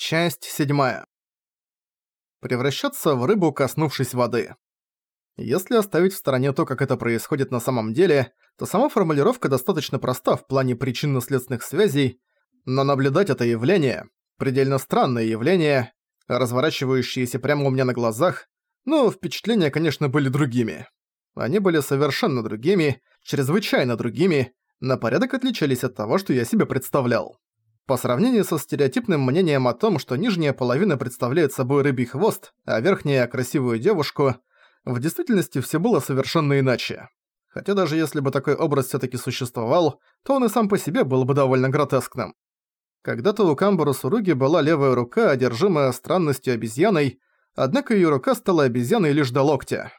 Часть седьмая. Превращаться в рыбу, коснувшись воды. Если оставить в стороне то, как это происходит на самом деле, то сама формулировка достаточно проста в плане причинно-следственных связей, но наблюдать это явление, предельно странное явление, разворачивающееся прямо у меня на глазах, ну, впечатления, конечно, были другими. Они были совершенно другими, чрезвычайно другими, на порядок отличались от того, что я себе представлял. По сравнению со стереотипным мнением о том, что нижняя половина представляет собой рыбий хвост, а верхняя – красивую девушку, в действительности все было совершенно иначе. Хотя даже если бы такой образ всё-таки существовал, то он и сам по себе был бы довольно гротескным. Когда-то у Камбару Суруги была левая рука, одержимая странностью обезьяной, однако её рука стала обезьяной лишь до локтя.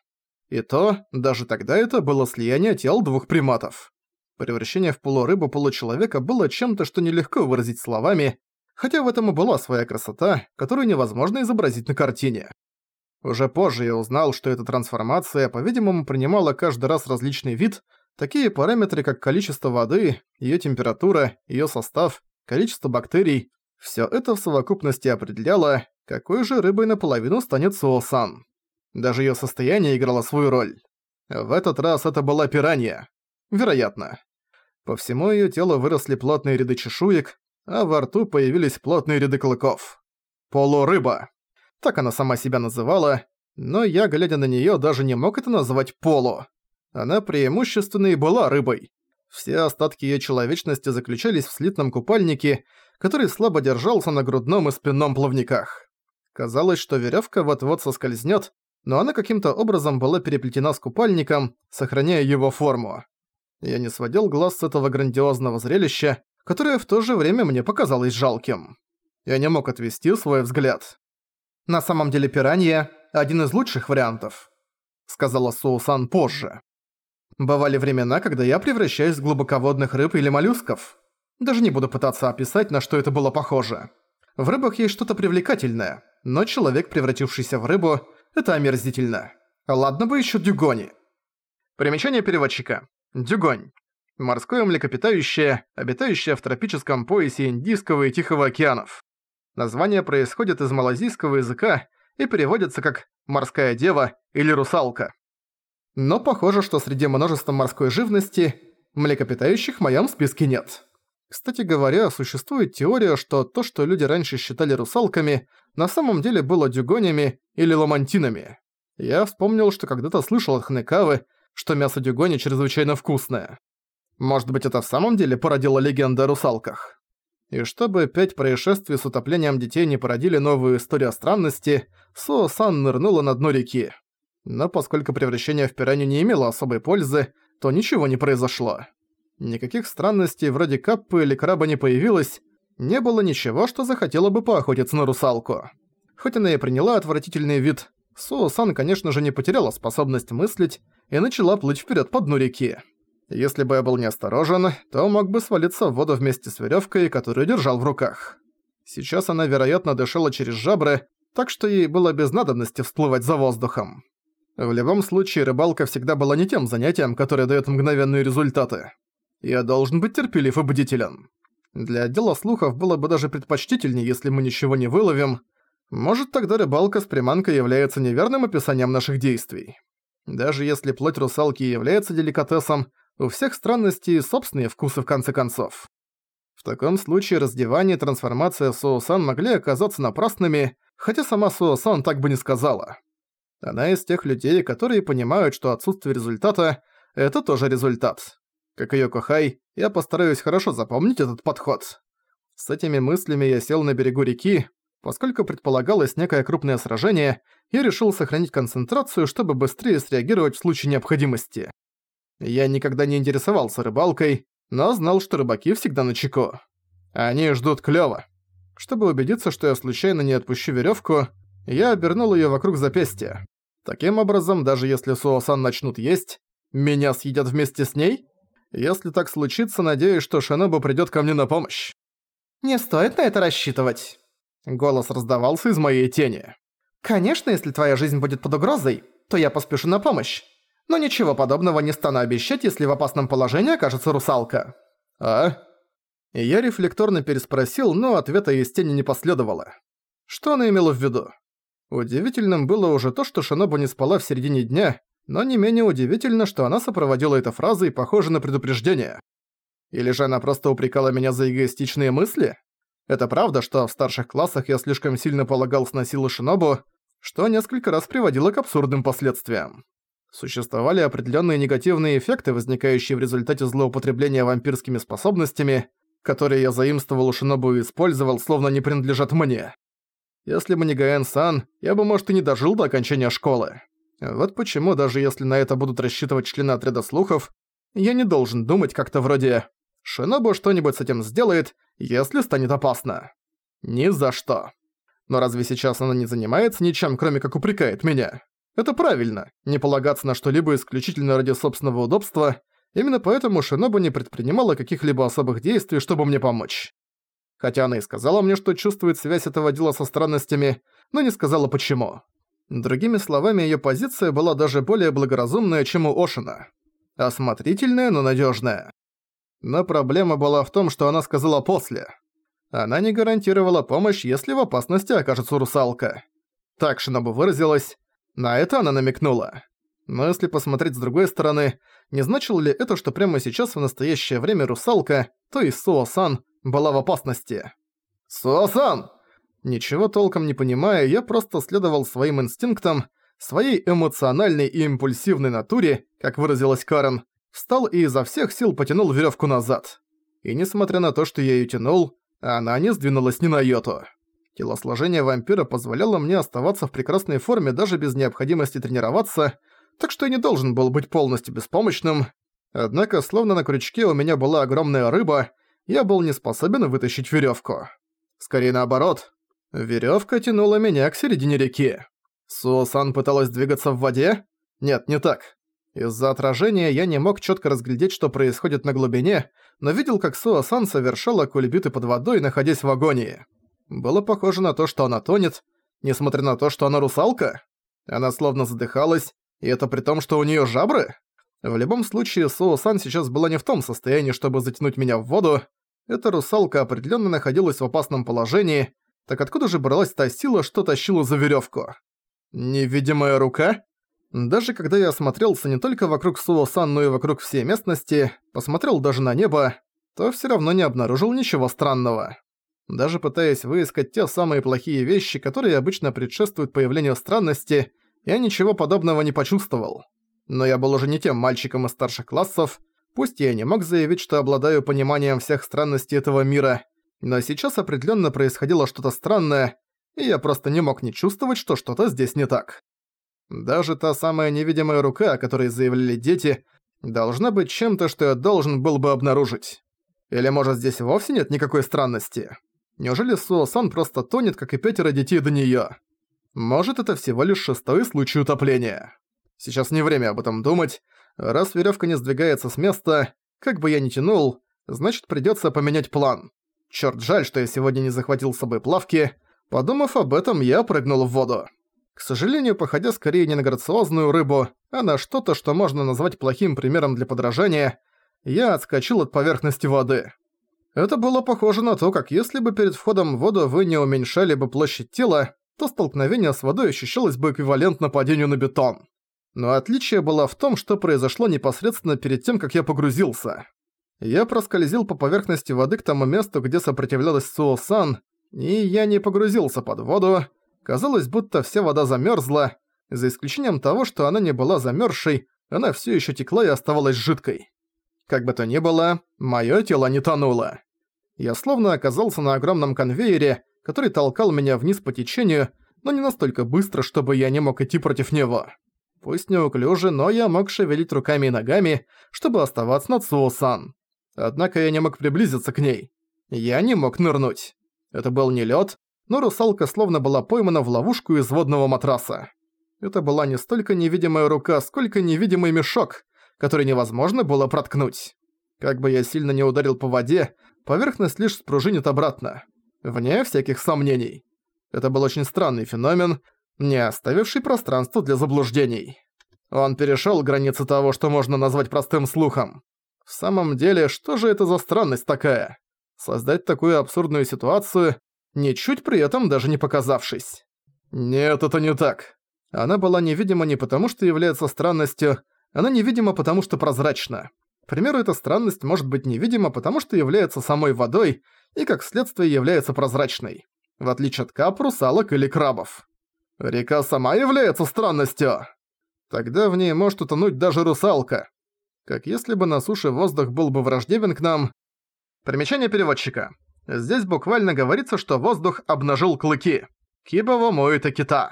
И то, даже тогда это было слияние тел двух приматов. Превращение в полурыбу-получеловека было чем-то, что нелегко выразить словами, хотя в этом и была своя красота, которую невозможно изобразить на картине. Уже позже я узнал, что эта трансформация, по-видимому, принимала каждый раз различный вид, такие параметры, как количество воды, её температура, её состав, количество бактерий. Всё это в совокупности определяло, какой же рыбой наполовину станет Суосан. Даже её состояние играло свою роль. В этот раз это была пиранья. Вероятно. По всему её телу выросли плотные ряды чешуек, а во рту появились плотные ряды клыков. Полурыба. Так она сама себя называла, но я, глядя на неё, даже не мог это назвать полу. Она преимущественно и была рыбой. Все остатки её человечности заключались в слитном купальнике, который слабо держался на грудном и спинном плавниках. Казалось, что верёвка вот-вот соскользнёт, но она каким-то образом была переплетена с купальником, сохраняя его форму. Я не сводил глаз с этого грандиозного зрелища, которое в то же время мне показалось жалким. Я не мог отвести свой взгляд. «На самом деле пиранья – один из лучших вариантов», – сказала Суусан позже. «Бывали времена, когда я превращаюсь в глубоководных рыб или моллюсков. Даже не буду пытаться описать, на что это было похоже. В рыбах есть что-то привлекательное, но человек, превратившийся в рыбу – это омерзительно. Ладно бы еще дюгони». Примечание переводчика. Дюгонь. Морское млекопитающее, обитающее в тропическом поясе Индийского и Тихого океанов. Название происходит из малазийского языка и переводится как «морская дева» или «русалка». Но похоже, что среди множества морской живности млекопитающих в моем списке нет. Кстати говоря, существует теория, что то, что люди раньше считали русалками, на самом деле было дюгонями или ламантинами. Я вспомнил, что когда-то слышал от Хнекавы, что мясо дюгони чрезвычайно вкусное. Может быть, это в самом деле породило легенда о русалках? И чтобы пять происшествий с утоплением детей не породили новую историю о странности, Суо-сан нырнула на дно реки. Но поскольку превращение в пиранью не имело особой пользы, то ничего не произошло. Никаких странностей вроде каппы или краба не появилось, не было ничего, что захотело бы поохотиться на русалку. Хоть она и приняла отвратительный вид, Суо-сан, конечно же, не потеряла способность мыслить и начала плыть вперед по дну реки. Если бы я был неосторожен, то мог бы свалиться в воду вместе с веревкой, которую держал в руках. Сейчас она, вероятно, дышала через жабры, так что ей было без надобности всплывать за воздухом. В любом случае, рыбалка всегда была не тем занятием, которое дает мгновенные результаты. Я должен быть терпелив и бдителен. Для отдела слухов было бы даже предпочтительнее, если мы ничего не выловим. Может, тогда рыбалка с приманкой является неверным описанием наших действий. Даже если плоть русалки является деликатесом, у всех странностей собственные вкусы в конце концов. В таком случае раздевание и трансформация Суосан могли оказаться напрасными, хотя сама Суосан так бы не сказала. Она из тех людей, которые понимают, что отсутствие результата – это тоже результат. Как и Йокохай, я постараюсь хорошо запомнить этот подход. С этими мыслями я сел на берегу реки, Поскольку предполагалось некое крупное сражение, я решил сохранить концентрацию, чтобы быстрее среагировать в случае необходимости. Я никогда не интересовался рыбалкой, но знал, что рыбаки всегда на чеку. Они ждут клёва. Чтобы убедиться, что я случайно не отпущу верёвку, я обернул её вокруг запястья. Таким образом, даже если Суосан начнут есть, меня съедят вместе с ней? Если так случится, надеюсь, что Шинобу придёт ко мне на помощь. «Не стоит на это рассчитывать», Голос раздавался из моей тени. «Конечно, если твоя жизнь будет под угрозой, то я поспешу на помощь. Но ничего подобного не стану обещать, если в опасном положении окажется русалка». «А?» Я рефлекторно переспросил, но ответа из тени не последовало. Что она имела в виду? Удивительным было уже то, что Шинобу не спала в середине дня, но не менее удивительно, что она сопроводила это фразой, похожей на предупреждение. Или же она просто упрекала меня за эгоистичные мысли? Это правда, что в старших классах я слишком сильно полагался на силы Шинобу, что несколько раз приводило к абсурдным последствиям. Существовали определенные негативные эффекты, возникающие в результате злоупотребления вампирскими способностями, которые я заимствовал у Шинобу и использовал, словно не принадлежат мне. Если бы не Гаэн-сан, я бы, может, и не дожил до окончания школы. Вот почему, даже если на это будут рассчитывать члены отряда слухов, я не должен думать как-то вроде «Шинобу что-нибудь с этим сделает, если станет опасно». Ни за что. Но разве сейчас она не занимается ничем, кроме как упрекает меня? Это правильно, не полагаться на что-либо исключительно ради собственного удобства, именно поэтому Шинобу не предпринимала каких-либо особых действий, чтобы мне помочь. Хотя она и сказала мне, что чувствует связь этого дела со странностями, но не сказала почему. Другими словами, её позиция была даже более благоразумная, чем у Ошина. Осмотрительная, но надёжная. Но проблема была в том, что она сказала после. Она не гарантировала помощь, если в опасности окажется русалка. Так Шинобу выразилась, на это она намекнула. Но если посмотреть с другой стороны, не значило ли это, что прямо сейчас в настоящее время русалка, то есть Суо-сан, была в опасности? «Суо-сан!» Ничего толком не понимая, я просто следовал своим инстинктам, своей эмоциональной и импульсивной натуре, как выразилась Карен, встал и изо всех сил потянул веревку назад. И несмотря на то, что я ее тянул, она не сдвинулась ни на йоту. Телосложение вампира позволяло мне оставаться в прекрасной форме даже без необходимости тренироваться, так что я не должен был быть полностью беспомощным. Однако, словно на крючке у меня была огромная рыба, я был не способен вытащить веревку. Скорее наоборот. Веревка тянула меня к середине реки. Суосан пыталась двигаться в воде? Нет, не так. Из-за отражения я не мог четко разглядеть, что происходит на глубине, но видел, как Суосан совершала кульбиты под водой, находясь в агонии. Было похоже на то, что она тонет, несмотря на то, что она русалка. Она словно задыхалась, и это при том, что у неё жабры? В любом случае, Соу-сан сейчас была не в том состоянии, чтобы затянуть меня в воду. Эта русалка определённо находилась в опасном положении, так откуда же бралась та сила, что тащила за верёвку? Невидимая рука? Даже когда я осмотрелся не только вокруг Суо-сан, но и вокруг всей местности, посмотрел даже на небо, то всё равно не обнаружил ничего странного даже пытаясь выискать те самые плохие вещи, которые обычно предшествуют появлению странности, я ничего подобного не почувствовал. Но я был уже не тем мальчиком из старших классов, пусть я не мог заявить, что обладаю пониманием всех странностей этого мира, но сейчас определенно происходило что-то странное, и я просто не мог не чувствовать, что что-то здесь не так. Даже та самая невидимая рука, о которой заявляли дети, должна быть чем-то, что я должен был бы обнаружить. Или может здесь вовсе нет никакой странности? Неужели Суо-сан просто тонет, как и пятеро детей до неё? Может, это всего лишь шестой случай утопления. Сейчас не время об этом думать. Раз верёвка не сдвигается с места, как бы я ни тянул, значит придётся поменять план. Чёрт, жаль, что я сегодня не захватил с собой плавки. Подумав об этом, я прыгнул в воду. К сожалению, походя скорее не на грациозную рыбу, а на что-то, что можно назвать плохим примером для подражания, я отскочил от поверхности воды. Это было похоже на то, как если бы перед входом в воду вы не уменьшали бы площадь тела, то столкновение с водой ощущалось бы эквивалентно падению на бетон. Но отличие было в том, что произошло непосредственно перед тем, как я погрузился. Я проскользил по поверхности воды к тому месту, где сопротивлялась Суо-сан, и я не погрузился под воду. Казалось, будто вся вода замерзла, за исключением того, что она не была замерзшей, она все еще текла и оставалась жидкой. Как бы то ни было, мое тело не тонуло. Я словно оказался на огромном конвейере, который толкал меня вниз по течению, но не настолько быстро, чтобы я не мог идти против него. Пусть неуклюже, но я мог шевелить руками и ногами, чтобы оставаться над Суосан. Однако я не мог приблизиться к ней. Я не мог нырнуть. Это был не лед, но русалка словно была поймана в ловушку из водного матраса. Это была не столько невидимая рука, сколько невидимый мешок, который невозможно было проткнуть. Как бы я сильно не ударил по воде, поверхность лишь спружинит обратно. Вне всяких сомнений. Это был очень странный феномен, не оставивший пространства для заблуждений. Он перешёл границы того, что можно назвать простым слухом. В самом деле, что же это за странность такая? Создать такую абсурдную ситуацию, ничуть при этом даже не показавшись. Нет, это не так. Она была невидима не потому, что является странностью, она невидима потому, что прозрачна. К примеру, эта странность может быть невидима потому, что является самой водой и, как следствие, является прозрачной. В отличие от кап, русалок или крабов. Река сама является странностью. Тогда в ней может утонуть даже русалка. Как если бы на суше воздух был бы враждебен к нам. Примечание переводчика. Здесь буквально говорится, что воздух обнажил клыки. Кибово моет кита.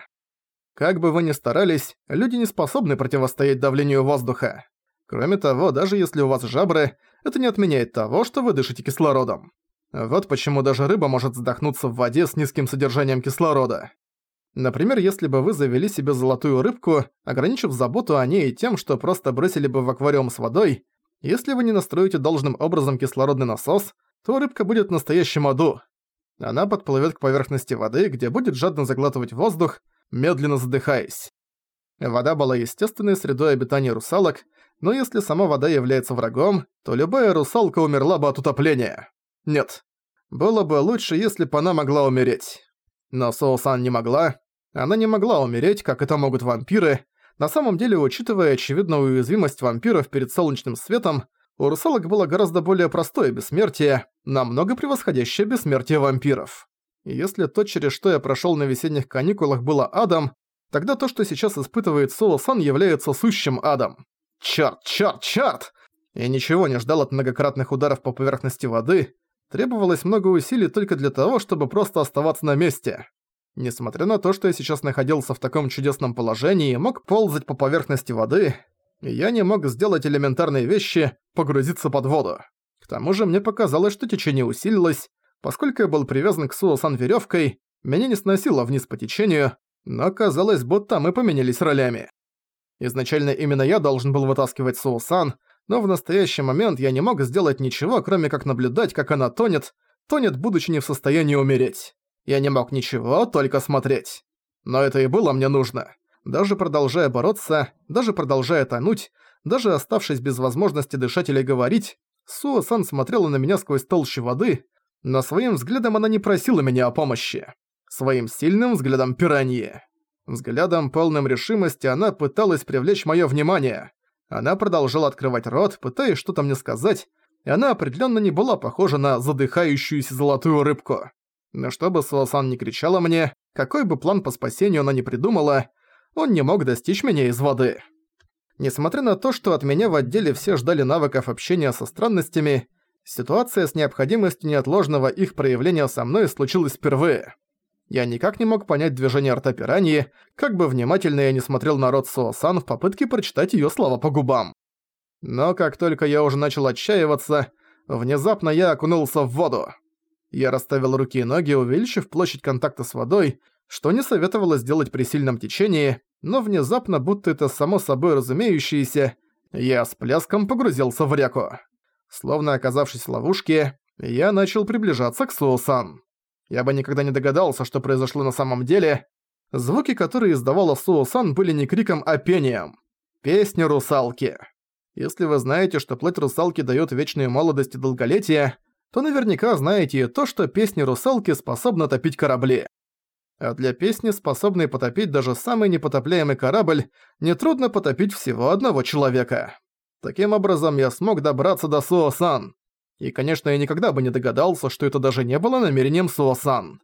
Как бы вы ни старались, люди не способны противостоять давлению воздуха. Кроме того, даже если у вас жабры, это не отменяет того, что вы дышите кислородом. Вот почему даже рыба может задохнуться в воде с низким содержанием кислорода. Например, если бы вы завели себе золотую рыбку, ограничив заботу о ней тем, что просто бросили бы в аквариум с водой, если вы не настроите должным образом кислородный насос, то рыбка будет в настоящем аду. Она подплывет к поверхности воды, где будет жадно заглатывать воздух, медленно задыхаясь. Вода была естественной средой обитания русалок, но если сама вода является врагом, то любая русалка умерла бы от утопления. Нет. Было бы лучше, если бы она могла умереть. Но Соусан не могла. Она не могла умереть, как это могут вампиры. На самом деле, учитывая очевидную уязвимость вампиров перед солнечным светом, у русалок было гораздо более простое бессмертие, намного превосходящее бессмертие вампиров. Если то, через что я прошёл на весенних каникулах, было адом, тогда то, что сейчас испытывает Соло-сан, является сущим адом. Чёрт, чёрт, чёрт! Я ничего не ждал от многократных ударов по поверхности воды, требовалось много усилий только для того, чтобы просто оставаться на месте. Несмотря на то, что я сейчас находился в таком чудесном положении и мог ползать по поверхности воды, я не мог сделать элементарные вещи – погрузиться под воду. К тому же мне показалось, что течение усилилось, Поскольку я был привязан к Суосан веревкой, меня не сносило вниз по течению, но казалось, будто мы поменялись ролями. Изначально именно я должен был вытаскивать Суосан, но в настоящий момент я не мог сделать ничего, кроме как наблюдать, как она тонет, тонет, будучи не в состоянии умереть. Я не мог ничего, только смотреть. Но это и было мне нужно. Даже продолжая бороться, даже продолжая тонуть, даже оставшись без возможности дышать или говорить, Суо-сан смотрела на меня сквозь толщу воды, но своим взглядом она не просила меня о помощи. Своим сильным взглядом пираньи. Взглядом, полным решимости, она пыталась привлечь моё внимание. Она продолжала открывать рот, пытаясь что-то мне сказать, и она определённо не была похожа на задыхающуюся золотую рыбку. Но чтобы Суосан не кричала мне, какой бы план по спасению она ни придумала, он не мог достичь меня из воды. Несмотря на то, что от меня в отделе все ждали навыков общения со странностями, Ситуация с необходимостью неотложного их проявления со мной случилась впервые. Я никак не мог понять движение рта пираньи, как бы внимательно я не смотрел на рот Суосан в попытке прочитать её слова по губам. Но как только я уже начал отчаиваться, внезапно я окунулся в воду. Я расставил руки и ноги, увеличив площадь контакта с водой, что не советовалось делать при сильном течении, но внезапно, будто это само собой разумеющееся, я с пляском погрузился в реку. Словно оказавшись в ловушке, я начал приближаться к Суосан. Я бы никогда не догадался, что произошло на самом деле. Звуки, которые издавала Суосан, были не криком, а пением. Песня русалки. Если вы знаете, что плоть русалки даёт вечную молодость и долголетие, то наверняка знаете и то, что песня русалки способна топить корабли. А для песни, способной потопить даже самый непотопляемый корабль, нетрудно потопить всего одного человека. Таким образом, я смог добраться до Суо-сан. И, конечно, я никогда бы не догадался, что это даже не было намерением Суо-сан.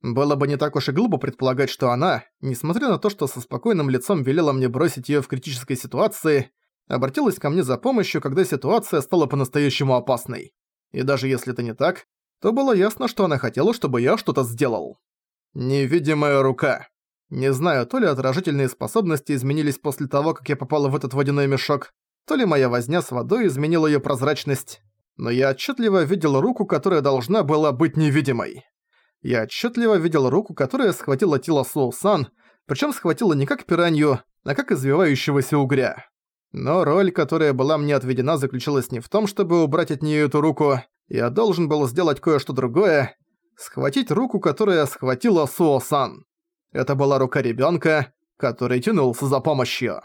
Было бы не так уж и глупо предполагать, что она, несмотря на то, что со спокойным лицом велела мне бросить её в критической ситуации, обратилась ко мне за помощью, когда ситуация стала по-настоящему опасной. И даже если это не так, то было ясно, что она хотела, чтобы я что-то сделал. Невидимая рука. Не знаю, то ли отражительные способности изменились после того, как я попала в этот водяной мешок, то ли моя возня с водой изменила её прозрачность, но я отчетливо видел руку, которая должна была быть невидимой. Я отчетливо видел руку, которая схватила тело Соусан, причем схватила не как пиранью, а как извивающегося угря. Но роль, которая была мне отведена, заключалась не в том, чтобы убрать от нее эту руку, я должен был сделать кое-что другое — схватить руку, которая схватила Суо-сан. Это была рука ребенка, который тянулся за помощью.